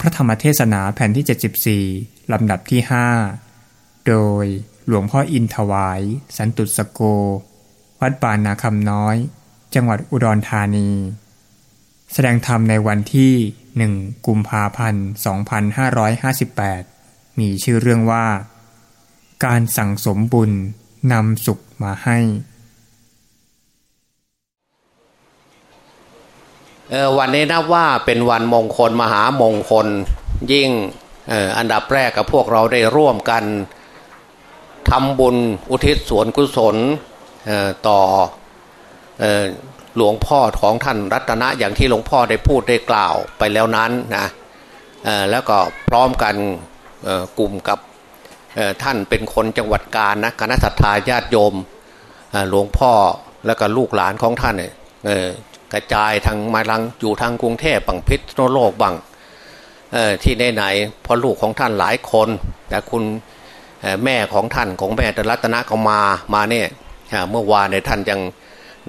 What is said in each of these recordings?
พระธรรมเทศนาแผ่นที่ 74 ลำดับที่ 5 โดยหลวงพ่ออินถวาย สันตุสโก วัดป่านาคำน้อย จังหวัดอุดรธานี แสดงธรรมในวันที่ 1 กุมภาพันธ์ 2558 มีชื่อเรื่องว่า การสั่งสมบุญนำสุขมาให้ วันนี้นับว่าเป็นวันมงคลมหามงคลยิ่งอันดับแรกกับพวกเราได้ร่วมกันทำบุญอุทิศส่วนกุศลต่อหลวงพ่อของท่านรัตนะอย่างที่หลวงพ่อได้พูดได้กล่าวไปแล้วนั้นนะแล้วก็พร้อมกันกลุ่มกับท่านเป็นคนจังหวัดกาญนะคณะสัตยาญาติโยมหลวงพ่อแล้วก็ลูกหลานของท่านเนี่ย กระจายทางมาลังอยู่ทางกรุงเทพบังพิษโลกบังที่ไหนไหนพอลูกของท่านหลายคน แต่คุณแม่ของท่านของแม่รัตนะก็มามาเนี่ยเมื่อวานเนี่ยท่านยัง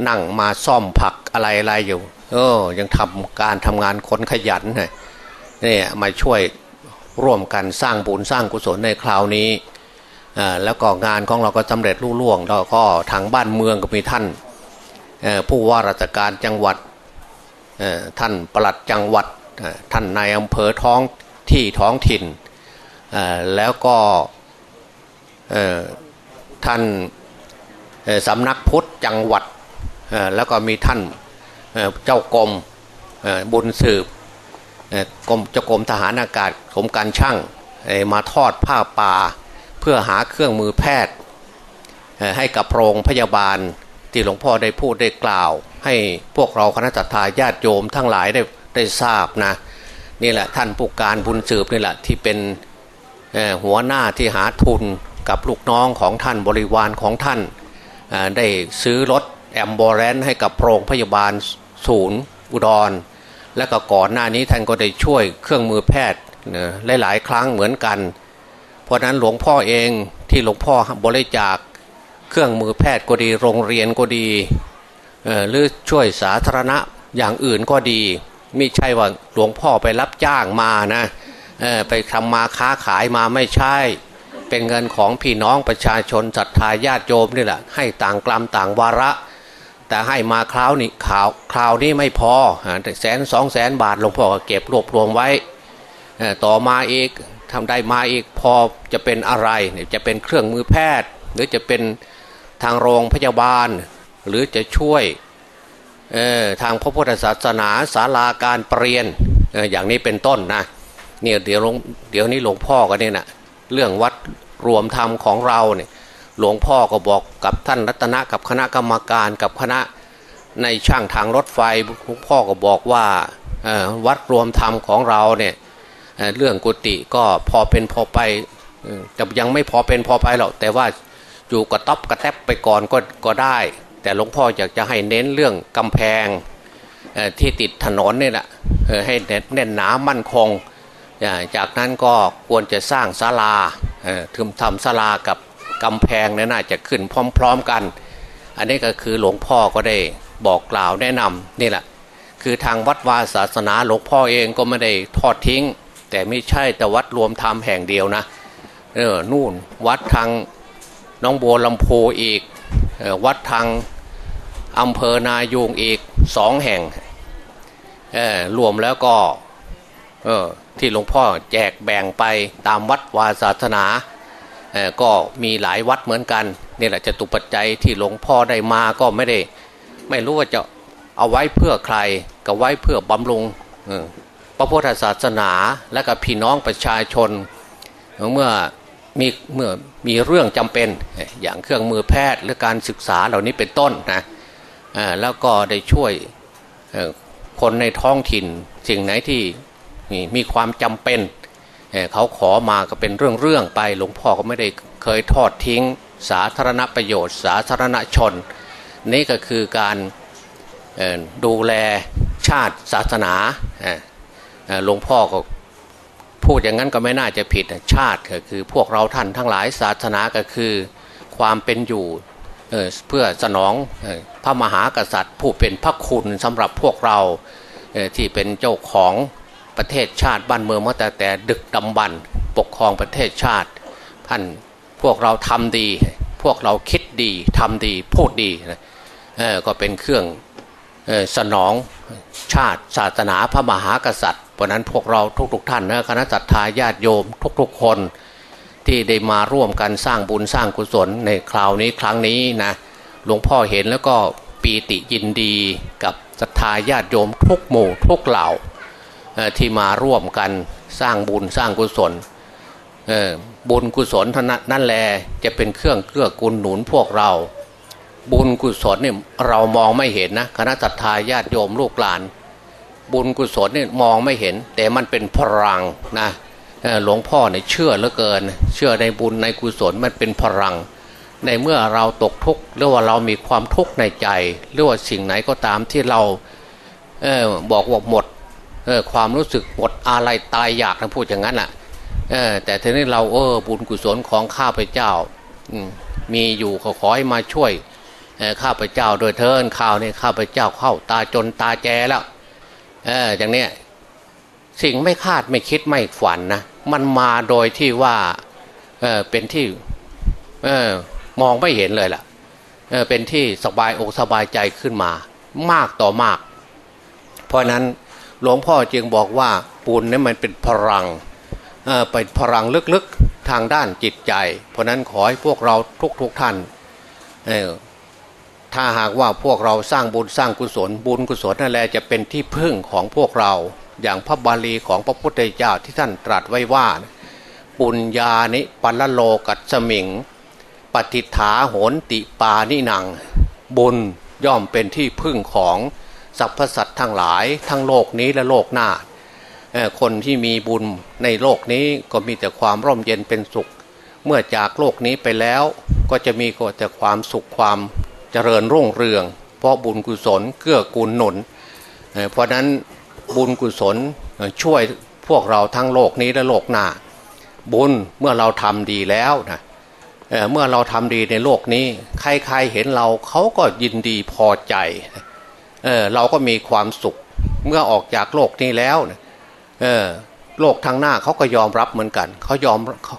นั่งมาซ่อมผักอะไรอะไรอยู่ เออ ยังทำการทำงานคนขยันเนี่ยมาช่วยร่วมกันสร้างบุญสร้างกุศลในคราวนี้แล้วก็งานของเราก็สำเร็จรุ่ล่วง แล้วก็ทางบ้านเมืองก็มีท่าน ผู้ว่าราชการจังหวัดท่านปลัดจังหวัดท่านนายอำเภอท้องที่ท้องถิ่นแล้วก็ท่านสำนักพุทธจังหวัดแล้วก็มีท่านเจ้ากรมบุญสืบกรมเจ้ากรมทหารอากาศกรมการช่างมาทอดผ้าป่า เพื่อหาเครื่องมือแพทย์ให้กับโรงพยาบาล ที่หลวงพ่อได้พูดได้กล่าว ให้พวกเราคณะจัตตาญาติโยมทั้งหลายได้ได้ทราบนะนี่แหละท่านผู้การบุญสืบนี่แหละที่เป็นหัวหน้าที่หาทุนกับลูกน้องของท่านบริวารของท่านได้ซื้อรถแอมบอรนให้กับโรงพยาบาลศูนย์อุดร และก็ก่อนหน้านี้ท่านก็ได้ช่วยเครื่องมือแพทย์หลายๆครั้งเหมือนกัน เพราะนั้นหลวงพ่อเองที่หลวงพ่อบริจาค เครื่องมือแพทย์ก็ดี โรงเรียนก็ดีหรือช่วยสาธารณะอย่างอื่นก็ดีไม่ใช่ว่าหลวงพ่อไปรับจ้างมานะไปทำมาค้าขายมาไม่ใช่ เป็นเงินของพี่น้องประชาชนศรัทธาญาติโยมนี่แหละ ให้ต่างกลัมต่างวาระ แต่ให้มาคราวนี้ข่าวคราวนี้ไม่พอแต่แสนสองแสนบาทหลวงพ่อเก็บรวบรวมไว้ต่อมาอีกทำได้มาอีกพอจะเป็นอะไรจะเป็นเครื่องมือแพทย์ หรือจะเป็น ทางโรงพยาบาล หรือจะช่วยทางพระพุทธศาสนาศาลาการเปลี่ยนอย่างนี้เป็นต้นนะเนี่ยเดี๋ยวเดี๋ยวนี้หลวงพ่อก็เนี่ยนะเรื่องวัดรวมธรรมของเราเนี่ยหลวงพ่อก็บอกกับท่านรัตนะกับคณะกรรมการกับคณะในช่างทางรถไฟหลวงพ่อก็บอกว่าวัดรวมธรรมของเราเนี่ยเรื่องกุฏิก็พอเป็นพอไปแต่ยังไม่พอเป็นพอไปหรอกแต่ว่า อยู่กระต๊อบกระแทบไปก่อนก็ก็ได้ แต่หลวงพ่ออยากจะให้เน้นเรื่องกำแพงที่ติดถนนนี่แหละให้แน่นหนามั่นคง จากนั้นก็ควรจะสร้างศาลาถึงทำศาลากับกำแพงนี่น่าจะขึ้นพร้อม ๆกัน อันนี้ก็คือหลวงพ่อก็ได้บอกกล่าวแนะนำนี่แหละ คือทางวัดวาศาสนาหลวงพ่อเองก็ไม่ได้ทอดทิ้ง แต่ไม่ใช่แต่วัดรวมธรรมแห่งเดียวนะเออนู่นวัดทาง น้องบัวลำโพอีกวัดทางอำเภอนายูงอีกสองแห่งรวมแล้วก็ที่หลวงพ่อแจกแบ่งไปตามวัดวาศาสนาก็มีหลายวัดเหมือนกันนี่แหละจะตุปัจจัยที่หลวงพ่อได้มาก็ไม่ได้ ไม่รู้ว่าจะเอาไว้เพื่อใครก็ไว้เพื่อบำรุงพระพุทธศาสนาและกับพี่น้องประชาชนเมื่อ มีเมื่อมีเรื่องจำเป็นอย่างเครื่องมือแพทย์หรือการศึกษาเหล่านี้เป็นต้นนะแล้วก็ได้ช่วยคนในท้องถิ่นสิ่งไหนที่มีความจำเป็นเขาขอมาก็เป็นเรื่องๆไป หลวงพ่อก็ไม่ได้เคยทอดทิ้ง สาธารณประโยชน์ สาธารณชน นี่ก็คือการดูแลชาติศาสนาหลวงพ่อก็ พูดอย่างนั้นก็ไม่น่าจะผิดชาติก็คือพวกเราท่านทั้งหลายศาสนาก็คือความเป็นอยู่เพื่อสนองพระมหากษัตริย์ ผู้เป็นพระคุณสำหรับพวกเราที่เป็นเจ้าของประเทศชาติบ้านเมืองมาแต่แต่ดึกดำบรรพ์ปกครองประเทศชาติ ท่านพวกเราทำดี พวกเราคิดดีทำดีพูดดีก็เป็นเครื่องสนองชาติศาสนาพระมหากษัตริย์ ราะนั้นพวกเราทุกๆทท่านนะคณะสัตยาญาติโยมทุกๆคนที่ได้มาร่วมกันสร้างบุญสร้างกุศลในคราวนี้ครั้งนี้นะหลวงพ่อเห็นแล้วก็ปีติยินดีกับศรัทธาญาติโยมทุกหมู่ทุกเหล่าที่มาร่วมกันสร้างบุญสร้างกุศลบุญกุศลท่านั่นแหละจะเป็นเครื่องเกื้อกูลหนุนพวกเรา บุญกุศลเนี่ยเรามองไม่เห็นนะคณะศรัทธาญาติโยมลูกหลาน บุญกุศลเนี่ยมองไม่เห็น แต่มันเป็นพลังนะหลวงพ่อเนี่ยเชื่อเหลือเกิน เชื่อในบุญในกุศลมันเป็นพลัง ในเมื่อเราตกทุกข์หรือว่าเรามีความทุกข์ในใจ หรือว่าสิ่งไหนก็ตามที่เราเออบอกว่าหมดเออความรู้สึกหมดอะไรตายอยากนะพูดอย่างนั้นแหละเออแต่ทีนี้เราเออบุญกุศลของข้าพเจ้ามีอยู่ขอขอให้มาช่วยข้าพเจ้าโดยเทินข่าวนี่ข้าพเจ้าเข้าตาจนตาแจแล้ว เอออย่างเนี้ยสิ่งไม่คาดไม่คิดไม่ฝันนะมันมาโดยที่ว่าเออเป็นที่เออมองไม่เห็นเลยล่ะเออเป็นที่สบายอกสบายใจขึ้นมา มากต่อมาก เพราะนั้นหลวงพ่อจึงบอกว่าปุณนี่มันเป็นพลังเออเป็นพลังลึกๆทางด้านจิตใจ เพราะนั้นขอให้พวกเราทุกๆทท่านเออ ถ้าหากว่าพวกเราสร้างบุญสร้างกุศล บุญกุศลนั่นแหละจะเป็นที่พึ่งของพวกเรา อย่างพระบาลีของพระพุทธเจ้าที่ท่านตรัสไว้ว่า ปุญญานิปัลโลกัสมิง ปฏิฐาโหนติปานิหนัง บุญย่อมเป็นที่พึ่งของสรรพสัตว์ทั้งหลายทั้งโลกนี้และโลกหน้า คนที่มีบุญในโลกนี้ก็มีแต่ความร่มเย็นเป็นสุข เมื่อจากโลกนี้ไปแล้วก็จะมีแต่ความสุขความ เจริญรุ่งเรือง เพราะบุญกุศลเกื้อกูลหนุน เพราะนั้นบุญกุศลช่วยพวกเราทั้งโลกนี้และโลกหน้า บุญเมื่อเราทำดีแล้วนะเเมื่อเราทำดีในโลกนี้ ใครๆเห็นเราเขาก็ยินดีพอใจเเราก็มีความสุขเมื่อออกจากโลกนี้แล้วโลกทางหน้าเขาก็ยอมรับเหมือนกัน เขายอมเขา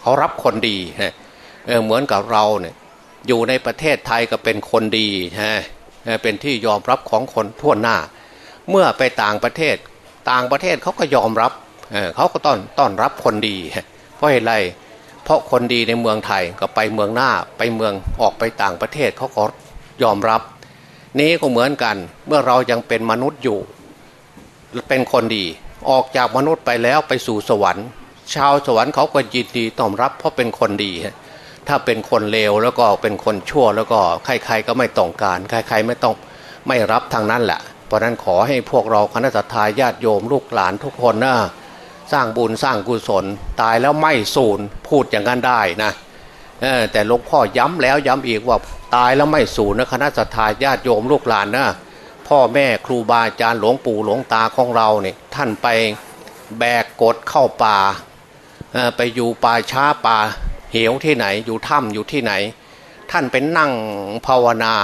เขารับคนดีเเหมือนกับเราเนี่ย อยู่ในประเทศไทยก็เป็นคนดีฮะเป็นที่ยอมรับของคนทั่วหน้า เมื่อไปต่างประเทศ ต่างประเทศเขาก็ยอมรับเเขาก็ต้อนต้อนรับคนดี เพราะเหตุไรเพราะคนดีในเมืองไทยก็ไปเมืองหน้าไปเมืองออกไปต่างประเทศเขาก็ยอมรับ นี้ก็เหมือนกันเมื่อเรายังเป็นมนุษย์อยู่ เป็นคนดี ออกจากมนุษย์ไปแล้วไปสู่สวรรค์ ชาวสวรรค์เขาก็ยินดีต้อนรับเพราะเป็นคนดี ถ้าเป็นคนเลวแล้วก็เป็นคนชั่วแล้วก็ใครๆก็ไม่ต้องการ ใครๆไม่ต้องไม่รับทางนั้นแหละเพราะนั้นขอให้พวกเราคณะสัตยาญาติโยมลูกหลานทุกคนนะสร้างบุญสร้างกุศล ตายแล้วไม่สูญพูดอย่างนั้นได้นะแต่หลวงพ่อย้ำแล้วย้ำอีกว่าตายแล้วไม่สูญนะคณะสัตยาญาติโยมลูกหลานนะพ่อแม่ครูบาอาจารย์หลวงปู่หลวงตาของเราเนี่ยท่านไปแบกกดเข้าป่าไปอยู่ป่าช้าป่า เหวที่ไหน อยู่ถ้ำอยู่ที่ไหน ท่านเป็นนั่งภาวนา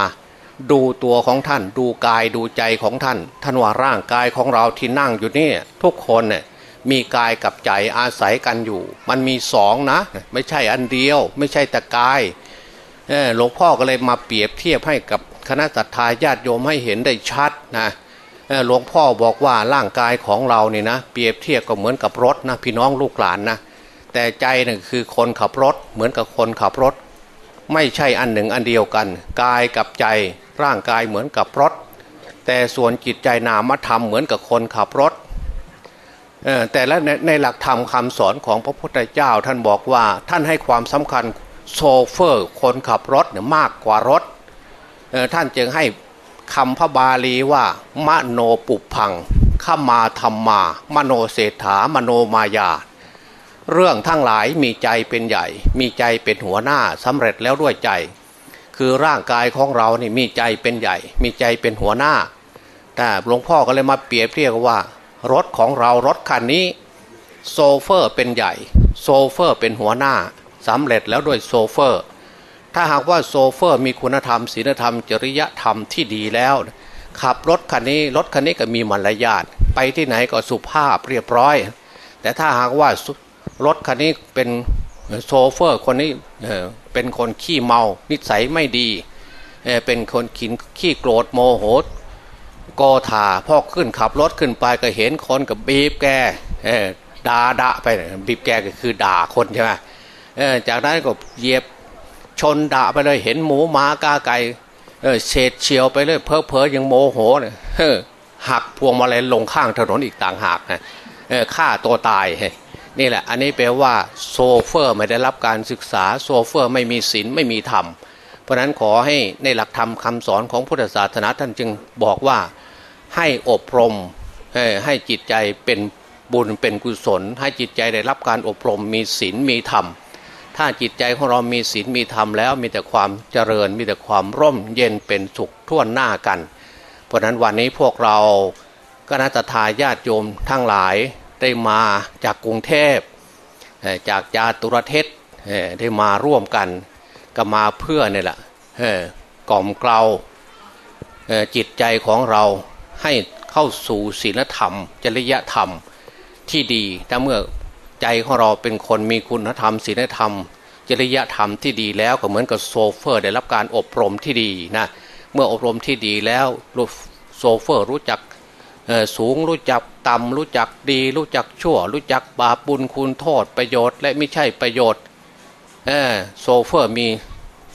ดูตัวของท่าน ดูกายดูใจของท่าน ท่านว่าร่างกายของเราที่นั่งอยู่นี่ทุกคนเนี่ยมีกายกับใจอาศัยกันอยู่ มันมีสองนะ ไม่ใช่อันเดียว ไม่ใช่แต่กายหลวงพ่อก็เลยมาเปรียบเทียบให้กับคณะสัตยาญาติโยมให้เห็นได้ชัดนะหลวงพ่อบอกว่าร่างกายของเราเนี่ยนะ เปรียบเทียบก็เหมือนกับรถนะพี่น้องลูกหลานนะ แต่ใจนี่ยคือคนขับรถเหมือนกับคนขับรถ ไม่ใช่อันหนึ่งอันเดียวกัน กายกับใจร่างกายเหมือนกับรถ แต่ส่วนจิตใจนามธรรมเหมือนกับคนขับรถแต่และในในหลักธรรมคำสอนของพระพุทธเจ้าท่านบอกว่าท่านให้ความสำคัญโซเฟอร์คนขับรถเนี่ยมากกว่ารถท่านจึงให้คำพระบาลีว่ามโนปุพังขมาธรรมามโนเศรษฐามโนมายา เรื่องทั้งหลายมีใจเป็นใหญ่ มีใจเป็นหัวหน้าสำเร็จแล้วด้วยใจ คือร่างกายของเรานี่มีใจเป็นใหญ่ มีใจเป็นหัวหน้าแต่หลวงพ่อก็เลยมาเปรียบเทียบว่า รถของเรารถคันนี้ โชเฟอร์เป็นใหญ่ โชเฟอร์เป็นหัวหน้าสำเร็จแล้วด้วยโชเฟอร์ ถ้าหากว่าโชเฟอร์มีคุณธรรมศีลธรรม จริยธรรมที่ดีแล้ว ขับรถคันนี้รถคันนี้ก็มีมารยาทไปที่ไหนก็สุภาพเรียบร้อย แต่ถ้าหากว่า รถคันนี้เป็นโซเฟอร์คนนี้เป็นคนขี้เมา นิสัยไม่ดี เป็นคนขินขี้โกรธโมโหโกธาพอขึ้นขับรถขึ้นไปก็เห็นคนกับบีบแกด่าด่าไปบีบแกก็คือด่าคนใช่ไหมจากนั้นก็เหยียบชนด่าไปเลยเห็นหมูหมากาไก่เศษเฉียวไปเลยเพอเพอยังโมโหเนี่ยหักพวงมาลัยลงข้างถนนอีกต่างหากนะฆ่าตัวตาย นี่แหละอันนี้แปลว่าโซเฟอร์ไม่ได้รับการศึกษาโซเฟอร์ไม่มีศีลไม่มีธรรม เพราะนั้นขอให้ในหลักธรรมคาสอนของพุทธศาสนาท่านจึงบอกว่าให้อบรมให้จิตใจเป็นบุญเป็นกุศล ให้จิตใจได้รับการอบรมมีศีลมีธรรม ถ้าจิตใจของเรามีศีลมีธรรมแล้วมีแต่ความเจริญมีแต่ความร่มเย็นเป็นสุขทั่วหน้ากัน เพราะนั้นวันนี้พวกเราก็นัตทาญาติโยมทั้งหลาย ได้มาจากกรุงเทพจากจาตุรเทศได้มาร่วมกันก็มาเพื่อเนี่ยแหละกล่อมเกลาจิตใจของเราให้เข้าสู่ศีลธรรม จริยธรรมที่ดีถ้าเมื่อใจของเราเป็นคนมีคุณธรรมศีลธรรม จริยธรรมที่ดีแล้วก็เหมือนกับโซเฟอร์ได้รับการอบรมที่ดีนะเมื่ออบรมที่ดีแล้วโซเฟอร์รู้จัก สูงรู้จักต่ำรู้จักดี รู้จักชั่ว รู้จักบาปบุญคุณโทษประโยชน์ และไม่ใช่ประโยชน์โซเฟอร์มี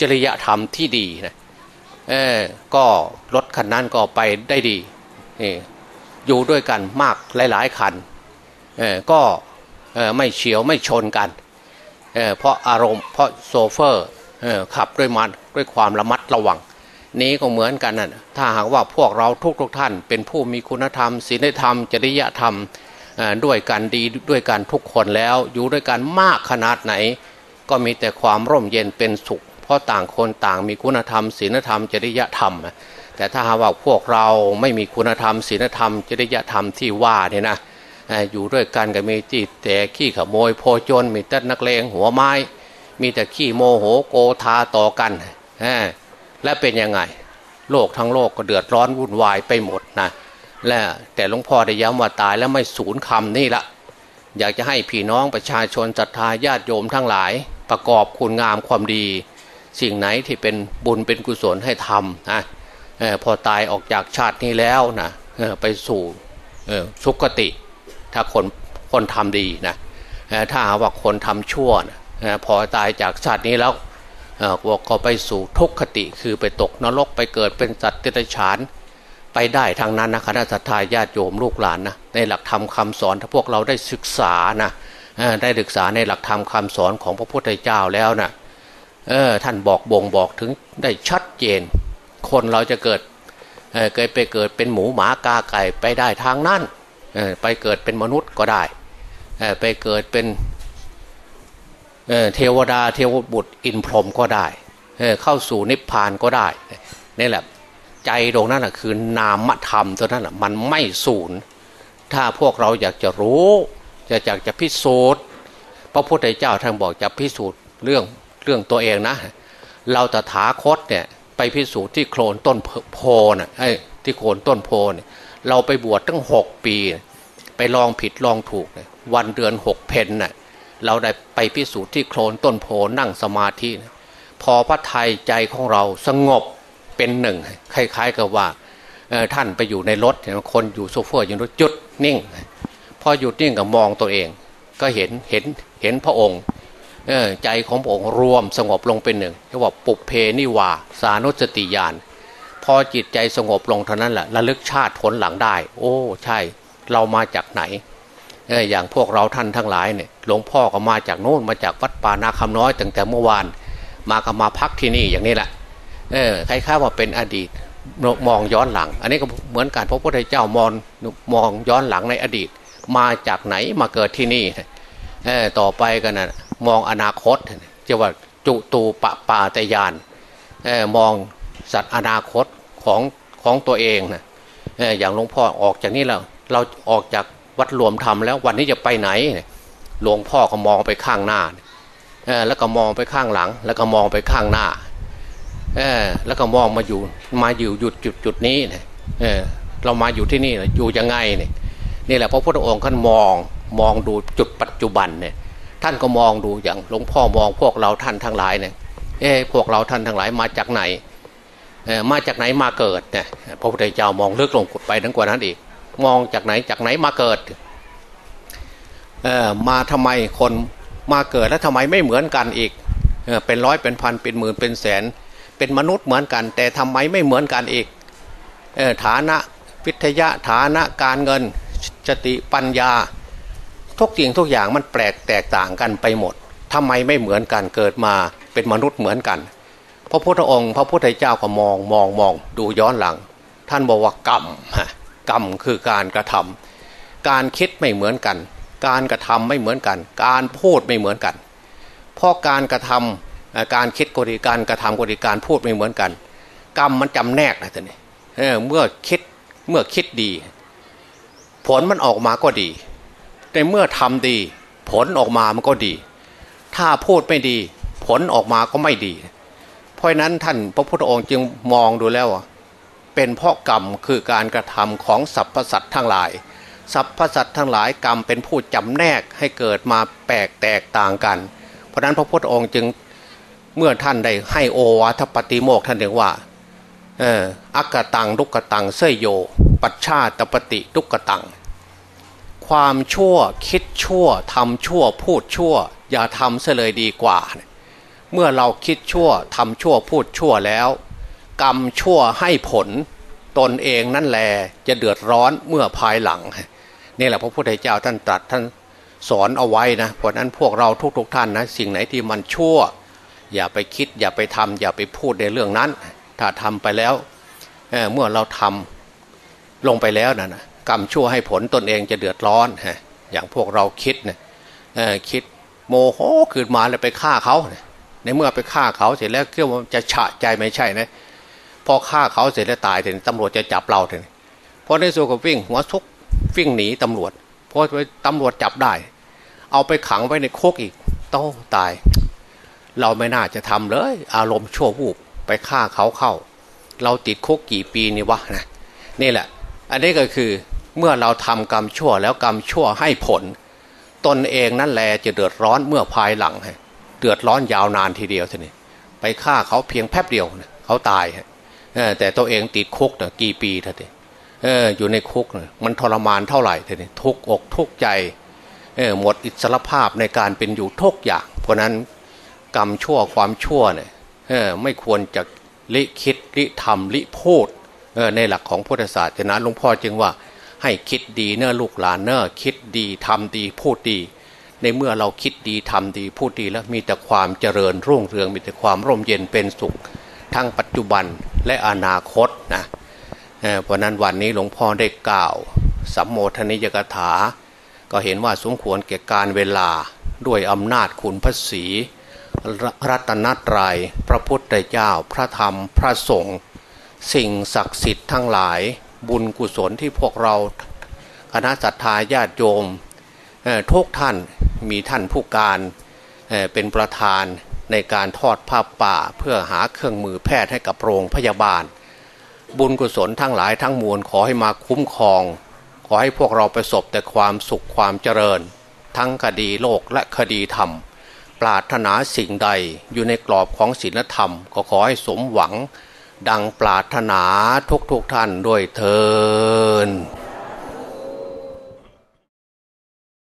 จริยธรรมที่ดีนะก็รถคันนั้นก็ไปได้ดีอยู่ด้วยกันมากหลายๆคันก็ไม่เฉียวไม่ชนกันเเพราะอารมณ์เพราะโซเฟอร์ขับด้วยมันด้วยความระมัดระวัง นี้ก็เหมือนกันนะถ้าหากว่าพวกเราทุกทุกท่าน เป็นผู้มีคุณธรรมศีลธรรม จริยธรรมด้วยกันดีด้วยกันทุกคนแล้ว อยู่ด้วยกันมากขนาดไหน ก็มีแต่ความร่มเย็นเป็นสุข เพราะต่างคนต่างมีคุณธรรมศีลธรรม จริยธรรม แต่ถ้าหากว่าพวกเราไม่มีคุณธรรมศีลธรรม จริยธรรมที่ว่าเนี่ยนะอยู่ด้วยกันก็มีจิตแต่ขี้ขโมยโพจนมีแต่นักเลงหัวไม้ มีแต่ขี้โมโหโกธาต่อกัน และเป็นยังไง โลกทั้งโลกก็เดือดร้อนวุ่นวายไปหมดนะและแต่หลวงพ่อได้ย้ำว่าตายแล้วไม่สูญคำนี่ละอยากจะให้พี่น้องประชาชนศรัทธาญาติโยมทั้งหลาย ประกอบคุณงามความดี สิ่งไหนที่เป็นบุญเป็นกุศลให้ทำนะพอตายออกจากชาตินี้แล้วนะไปสู่สุคติ ถ้าคนคนทำดีนะถ้าว่าคนทำชั่วนะพอตายจากชาตินี้แล้ว ก็ไปสู่ทุกขติคือไปตกนรกไปเกิดเป็นสัตว์เดรัจฉาน ไปได้ทางนั้นนะคณะสัตยาญาติโยมลูกหลานนะในหลักธรรมคาสอนถ้าพวกเราได้ศึกษานะได้ศึกษาในหลักธรรมคาสอนของพระพุทธเจ้าแล้วนะเออท่านบอกบ่งบอกถึงได้ชัดเจน คนเราจะเกิดเเกิดไปเกิดเป็นหมูหมากาไก่ไปได้ทางนั้นไปเกิดเป็นมนุษย์ก็ได้ไปเกิดเป็น เทวดาเทวบุตรอินพรหมก็ได้เข้าสู่นิพพานก็ได้นี่แหละใจตรงนั้นแหะคือนามธรรมตัวนั้นแหะมันไม่สูญถ้าพวกเราอยากจะรู้จะอยากจะพิสูจน์พระพุทธเจ้าท่านบอกจะพิสูจน์เรื่องเรื่องตัวเองนะ เราตถาคตเนี่ยไปพิสูจน์ที่โคลนต้นโพนะไอ้ที่โคลนต้นโพเนี่ยเราไปบวชตั้งหกปี ไปลองผิดลองถูก วันเดือนหกเพนน่ะ เราได้ไปพิสูจน์ที่โคลนต้นโพนั่งสมาธิ พอพระไทยใจของเราสงบเป็นหนึ่งคล้าย ๆ กับว่าท่านไปอยู่ในรถคนอยู่โซเฟอร์อยู่รถจุดนิ่ง พอหยุดนิ่งกับมองตัวเอง ก็เห็นเห็นเห็นพระองค์ใจของพระองค์รวมสงบลงเป็นหนึ่งเรียกว่าปุเพนิวาสานุสติญาณพอจิตใจสงบลงเท่านั้นแหละระลึกชาติผลหลังได้ โอ้ ใช่ เรามาจากไหน อออย่างพวกเราท่านทั้งหลายเนี่ยหลวงพ่อก็มาจากโน่นมาจากวัดป่านาคำน้อยตั้งแต่เมื่อวาน มาก็มาพักที่นี่อย่างนี้แหละเออใครข้าว่าเป็นอดีตมองย้อนหลัง อันนี้ก็เหมือนการพระพุทธเจ้ามองมองย้อนหลังในอดีต มาจากไหนมาเกิดที่นี่เออต่อไปกันนะมองอนาคตจะว่าจุตูปปาตยานเออมองสัตว์อนาคตของของตัวเองนะอย่างหลวงพ่อออกจากนี้แล้วเราออกจาก วัดรวมธรรมแล้ววันนี้จะไปไหนหลวงพ่อก็มองไปข้างหน้าแล้วก็มองไปข้างหลัง แล้วก็มองไปข้างหน้าแล้วก็มองมาอยู่มาอยู่หยุดจุดจุดนี้เเรามาอยู่ที่นี่อยู่ยังไงเนี่ยนี่แหละพระพุทธองค์ท่านมองมองดูจุดปัจจุบันเนี่ยท่านก็มองดูอย่างหลวงพ่อมองพวกเราท่านทั้งหลายเนี่ยเอ๊พวกเราท่านทั้งหลายมาจากไหนมาจากไหนมาเกิดเนี่ยพระพุทธเจ้ามองลึกลงไปทั้งกว่านั้นอีก มองจากไหนจากไหนมาเกิดเออมาทำไมคนมาเกิดแล้วทำไมไม่เหมือนกันอีกเออเป็นร้อยเป็นพันเป็นหมื่นเป็นแสน เป็นมนุษย์เหมือนกัน แต่ทำไมไม่เหมือนกันอีกเออฐานะวิทยาฐานะการเงินสติปัญญา ทุกสิ่งทุกอย่างมันแปลกแตกต่างกันไปหมดทำไมไม่เหมือนกันเกิดมาเป็นมนุษย์เหมือนกันพระพุทธองค์ พระพุทธเจ้าก็มองมองมองดูย้อนหลัง ท่านบอกว่ากรรม กรรมคือการกระทำการคิดไม่เหมือนกัน การกระทำไม่เหมือนกัน การพูดไม่เหมือนกันเพราะการกระทำการคิดก็ดีการกระทำก็ดีการพูดไม่เหมือนกัน กรรมมันจำแนกนะท่านนี่เมื่อคิดเมื่อคิดดี ผลมันออกมาก็ดี แต่เมื่อทำดี ผลออกมามันก็ดี ถ้าพูดไม่ดี ผลออกมาก็ไม่ดี เพราะนั้นท่านพระพุทธองค์จึงมองดูแล้ว เป็นเพราะกรรมคือการกระทำของสรรพสัตว์ทั้งหลาย สรรพสัตว์ทั้งหลายกรรมเป็นผู้จำแนกให้เกิดมาแปลกแตกต่างกัน เพราะนั้นพระพุทธองค์จึงเมื่อท่านได้ให้โอวาทปฏิโมกท่านเรียกว่าเอออักตังลุกตังเสยโย ปัชชาตปฏิลุกตัง ความชั่วคิดชั่วทำชั่วพูดชั่ว อย่าทำเสเลยดีกว่า เมื่อเราคิดชั่วทำชั่วพูดชั่วแล้ว กรรมชั่วให้ผลตนเองนั่นแหละจะเดือดร้อนเมื่อภายหลัง นี่แหละพระพุทธเจ้าท่านตรัสท่านสอนเอาไว้นะเพราะนั้นพวกเราทุกๆทท่านนะสิ่งไหนที่มันชั่ว อย่าไปคิดอย่าไปทำอย่าไปพูดในเรื่องนั้น ถ้าทำไปแล้วเเมื่อเราทำลงไปแล้วนะนะกรรมชั่วให้ผลตนเองจะเดือดร้อนฮะอย่างพวกเราคิดนี่ยคิดโมโหขึ้นมาแล้วไปฆ่าเขา ในเมื่อไปฆ่าเขาเสร็จแล้วเกี่ยวว่าจะฉะใจไม่ใช่นะ พอฆ่าเขาเสร็จแล้วตายเถอะตำรวจจะจับเราเถอะพอในส่วนกับวิ่งหัวทุกวิ่งหนีตำรวจพอไปตำรวจจับได้ เอาไปขังไว้ในคุกอีกโต้ตาย เราไม่น่าจะทำเลย อารมณ์ชั่ววูบไปฆ่าเขาเข้า เราติดคุกกี่ปีนี่วะนะนี่แหละ อันนี้ก็คือเมื่อเราทำกรรมชั่วแล้วกรรมชั่วให้ผล ตนเองนั่นแหละจะเดือดร้อนเมื่อภายหลังเดือดร้อนยาวนานทีเดียวทีนี้ไปฆ่าเขาเพียงแป๊บเดียวเขาตาย แต่ตัวเองติดคุกเนี่ยกี่ปีท่านเอออยู่ในคุกเนี่ยมันทรมานเท่าไหร่ทีนี้ทุกอกทุกใจเออหมดอิสรภาพในการเป็นอยู่ทุกอย่าง เพราะนั้นกรรมชั่วความชั่วเนี่ยเออไม่ควรจะลิคิดลิทำลิพูดเออในหลักของพุทธศาสนาหลวงพ่อจึงว่าให้คิดดีเนอลูกหลานเนอคิดดีทำดีพูดดี ในเมื่อเราคิดดีทำดีพูดดีแล้วมีแต่ความเจริญรุ่งเรืองมีแต่ความร่มเย็นเป็นสุข ทั้งปัจจุบัน และอนาคตนะเพราะนั้นวันนี้หลวงพ่อได้กล่าวสัมโมทนิยกถา ก็เห็นว่าสมควรแก่การเวลาด้วยอำนาจคุณพระศีรัตนตรยัยพระพุทธเจ้าพระธรรมพระสงฆ์สิ่งศักดิ์สิทธิ์ทั้งหลายบุญกุศลที่พวกเราคณะสัตยาญาติโยมทุกท่านมีท่านผู้การเป็นประธาน ในการทอดผ้าป่าเพื่อหาเครื่องมือแพทย์ให้กับโรงพยาบาล บุญกุศลทั้งหลายทั้งมวลขอให้มาคุ้มครอง ขอให้พวกเราประสบแต่ความสุขความเจริญ ทั้งคดีโลกและคดีธรรม ปรารถนาสิ่งใดอยู่ในกรอบของศีลธรรม ก็ขอให้สมหวัง ดังปรารถนาทุกๆทท่านด้วยเทอ